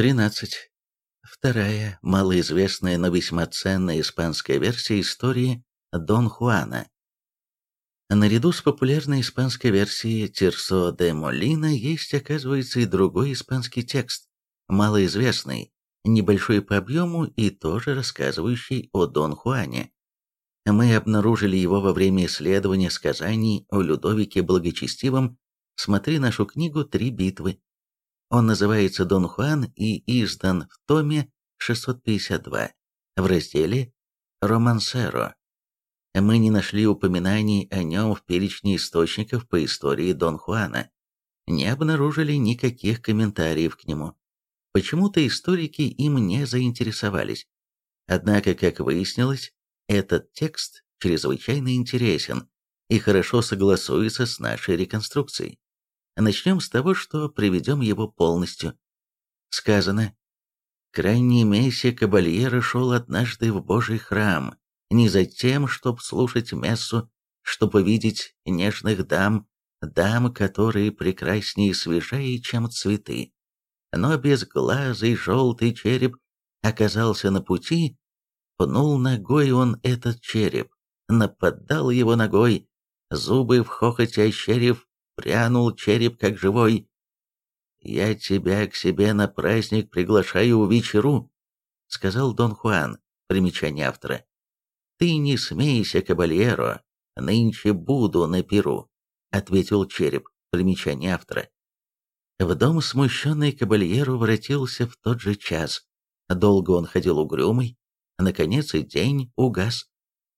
13. Вторая, малоизвестная, но весьма ценная испанская версия истории Дон Хуана. Наряду с популярной испанской версией Терсо де Молина есть, оказывается, и другой испанский текст, малоизвестный, небольшой по объему и тоже рассказывающий о Дон Хуане. Мы обнаружили его во время исследования сказаний о Людовике Благочестивом «Смотри нашу книгу «Три битвы». Он называется «Дон Хуан» и издан в томе 652 в разделе «Романсеро». Мы не нашли упоминаний о нем в перечне источников по истории Дон Хуана, не обнаружили никаких комментариев к нему. Почему-то историки им не заинтересовались. Однако, как выяснилось, этот текст чрезвычайно интересен и хорошо согласуется с нашей реконструкцией. Начнем с того, что приведем его полностью. Сказано, «Крайний мессе Кабальера шел однажды в Божий храм, не за тем, чтоб слушать мессу, чтобы видеть нежных дам, дам, которые прекраснее и свежее, чем цветы, но безглазый желтый череп оказался на пути, пнул ногой он этот череп, нападал его ногой, зубы в хохоте ощерив, прянул череп как живой. «Я тебя к себе на праздник приглашаю в вечеру», — сказал Дон Хуан, примечание автора. «Ты не смейся, кабальеро, нынче буду на перу», — ответил череп, примечание автора. В дом смущенный кабальеру воротился в тот же час. Долго он ходил угрюмый, наконец и день угас.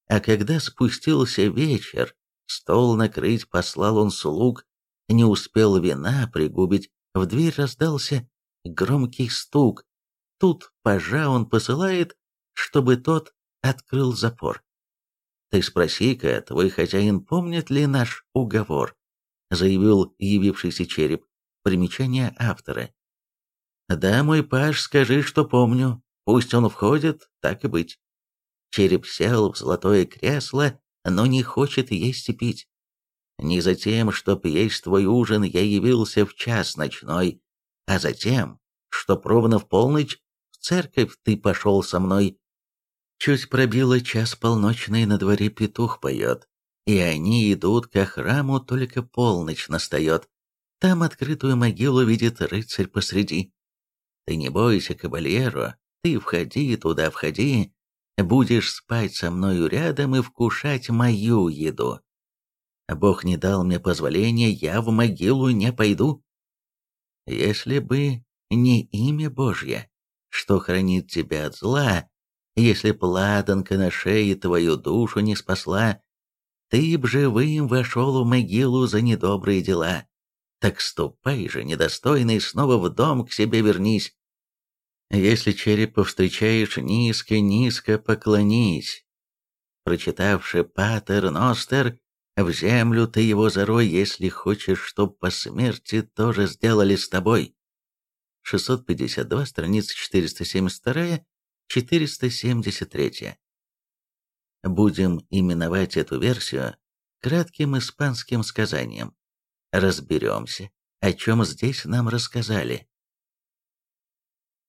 А когда спустился вечер, стол накрыть послал он слуг, не успел вина пригубить, в дверь раздался громкий стук. Тут пажа он посылает, чтобы тот открыл запор. «Ты спроси-ка, твой хозяин помнит ли наш уговор?» заявил явившийся череп. Примечание автора. «Да, мой паш, скажи, что помню. Пусть он входит, так и быть». Череп сел в золотое кресло, но не хочет есть и пить. Не за тем, чтоб есть твой ужин, я явился в час ночной, а за тем, чтоб ровно в полночь в церковь ты пошел со мной. Чуть пробило час полночный, на дворе петух поет, и они идут ко храму, только полночь настает. Там открытую могилу видит рыцарь посреди. Ты не бойся, кабальеро, ты входи туда, входи, будешь спать со мною рядом и вкушать мою еду. Бог не дал мне позволения, я в могилу не пойду. Если бы не имя Божье, что хранит тебя от зла, если б ладанка на шее твою душу не спасла, ты б живым вошел в могилу за недобрые дела. Так ступай же, недостойный, снова в дом к себе вернись. Если череп повстречаешь, низко-низко поклонись. Прочитавши Патер Ностер, в землю ты его зарой, если хочешь, чтоб по смерти тоже сделали с тобой. 652, страница 472, 473. Будем именовать эту версию кратким испанским сказанием разберемся, о чем здесь нам рассказали.